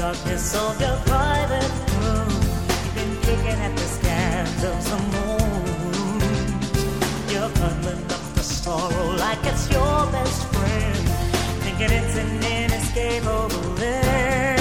darkness of your private room. You've been kicking at the scabs of the moon. You're bundling up the sorrow like it's your best friend, thinking it's an inescapable end.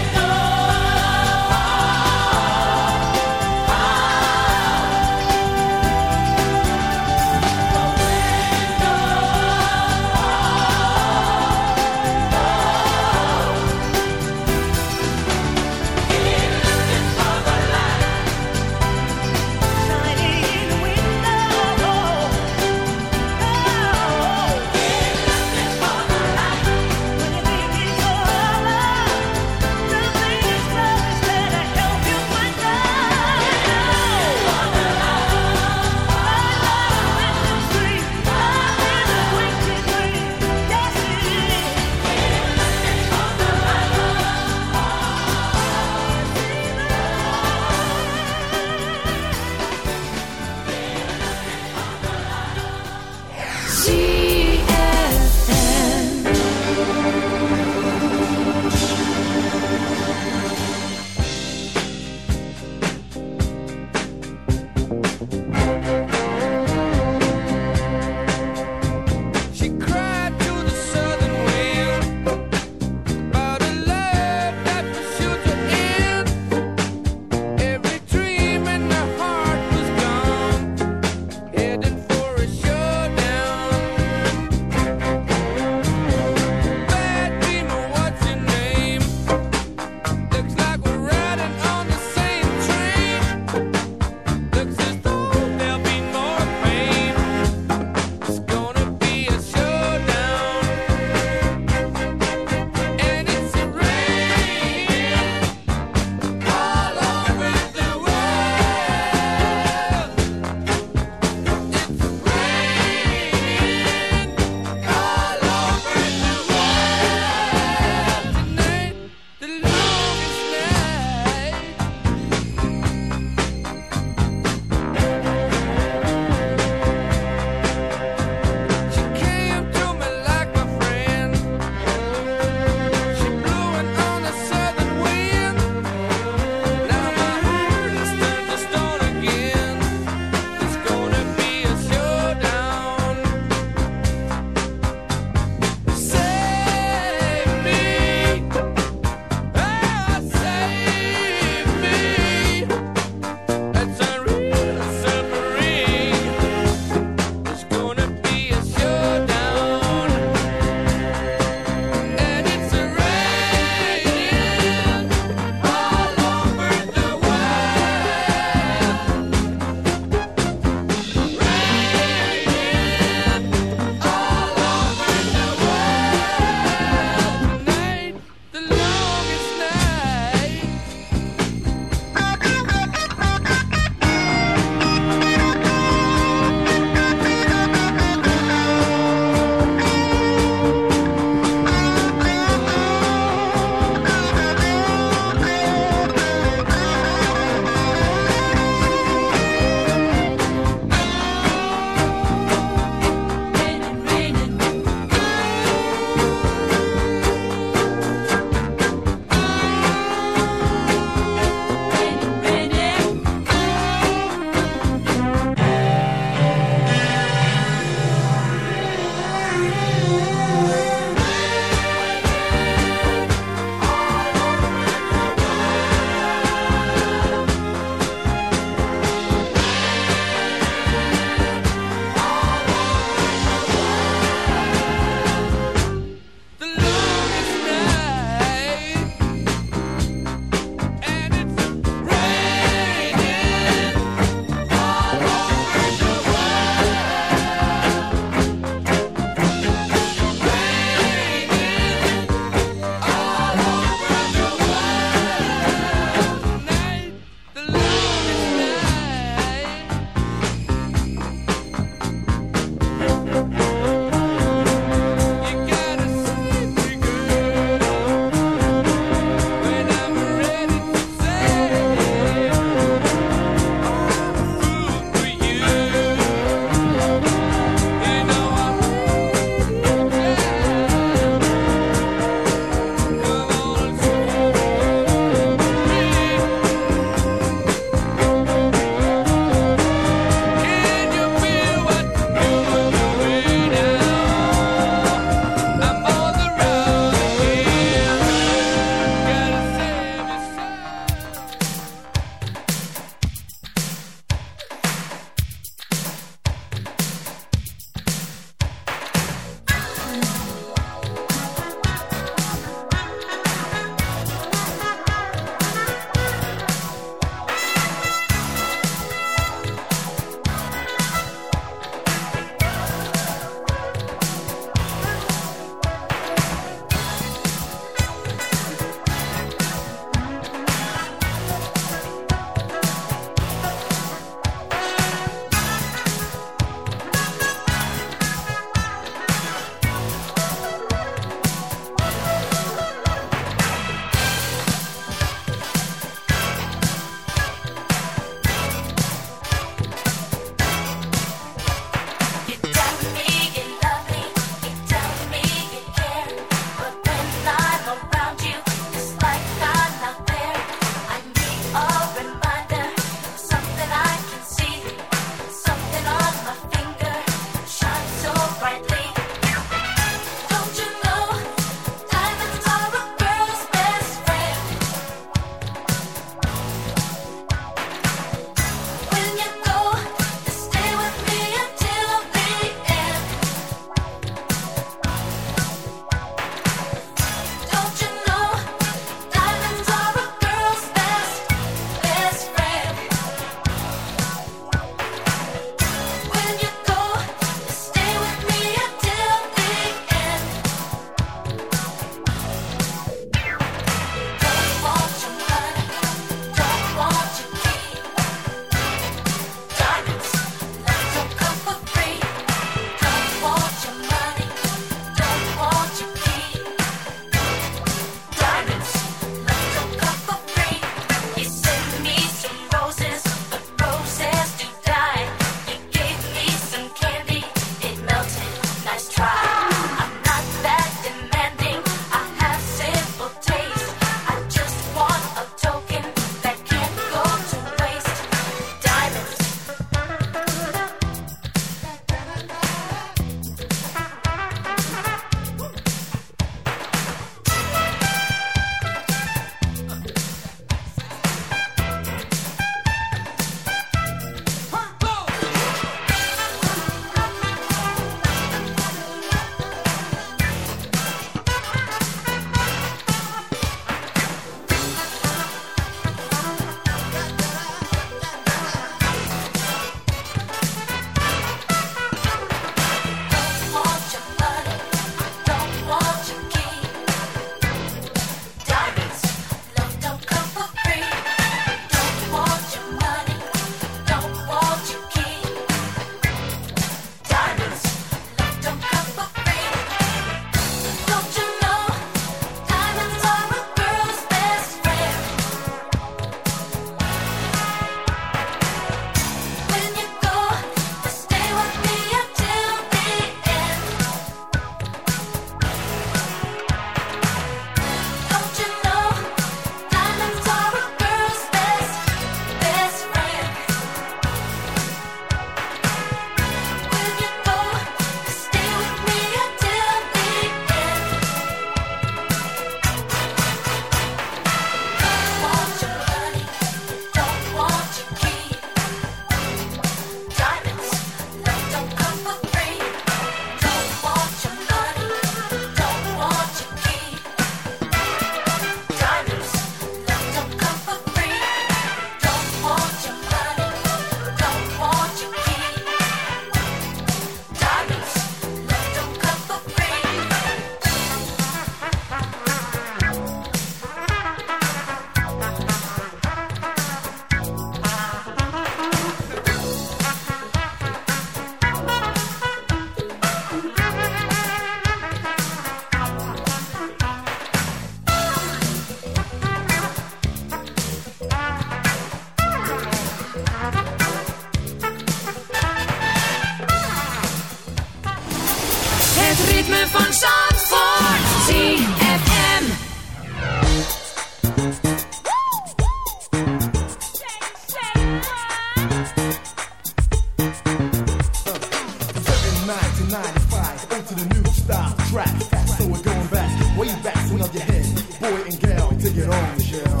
Michelle.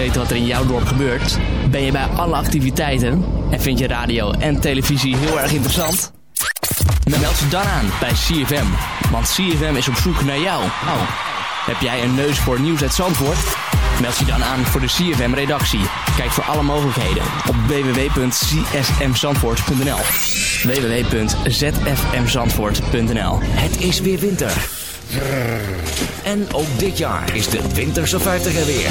Weten wat er in jouw dorp gebeurt? Ben je bij alle activiteiten? En vind je radio en televisie heel erg interessant? Meld je dan aan bij CFM. Want CFM is op zoek naar jou. Oh, heb jij een neus voor nieuws uit Zandvoort? Meld je dan aan voor de CFM-redactie. Kijk voor alle mogelijkheden op www.csmzandvoort.nl www.zfmzandvoort.nl Het is weer winter. En ook dit jaar is de Winterse 50 er weer.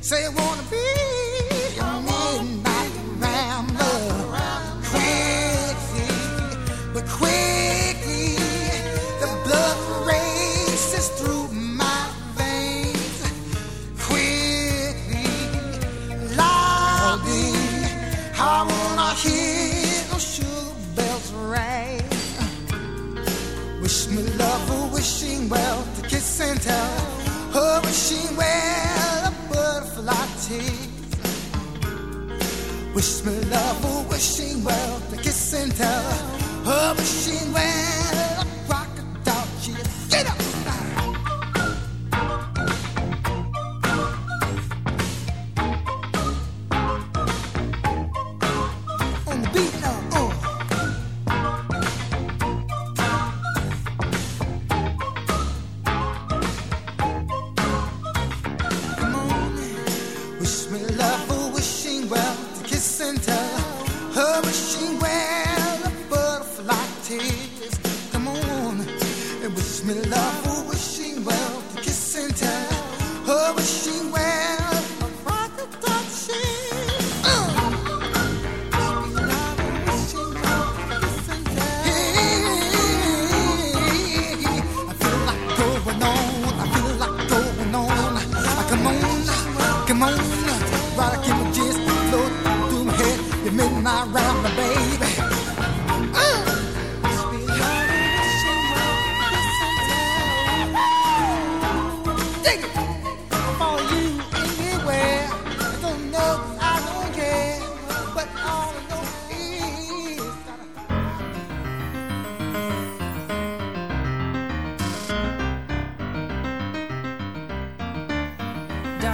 say you wanna be. love for wishing well, the kiss and tell, oh, wishing well.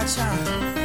time.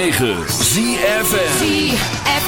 106.9 ZFM.